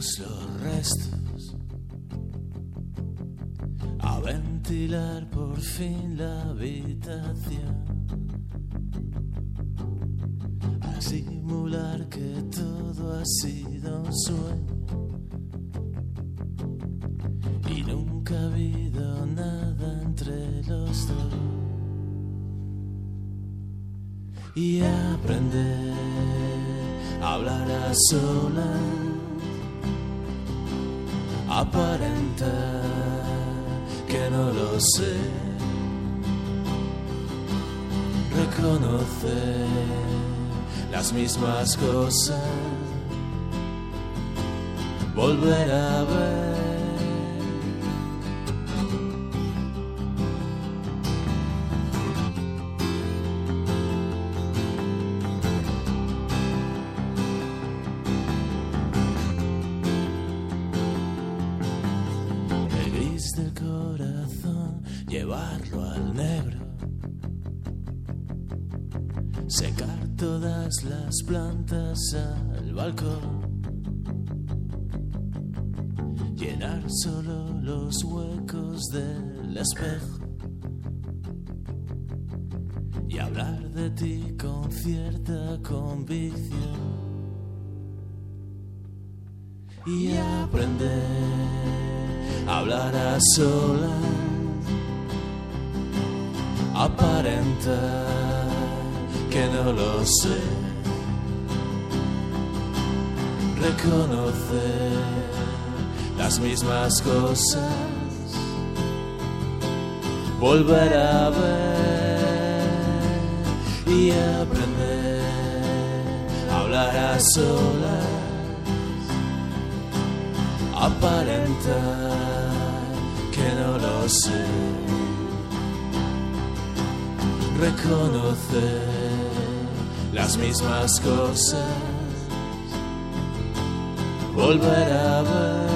los restos. A ventilar por fin la habitación. A simular que todo ha sido un sueño. Y nunca ha habido nada entre los dos. Y aprender a hablar a solas, aparentar que no lo sé, reconocer las mismas cosas, volver a ver. Corazón, llevarlo al negro. Secar todas las plantas al balcón. Llenar solo los huecos del espejo. Y hablar de ti con cierta convicción. Y aprender hablar a solas, aparentar que no lo sé, reconocer las mismas cosas, volver a ver y aprender. A hablar a solas aparentar que no lo sé, reconocer las mismas cosas, volver a ver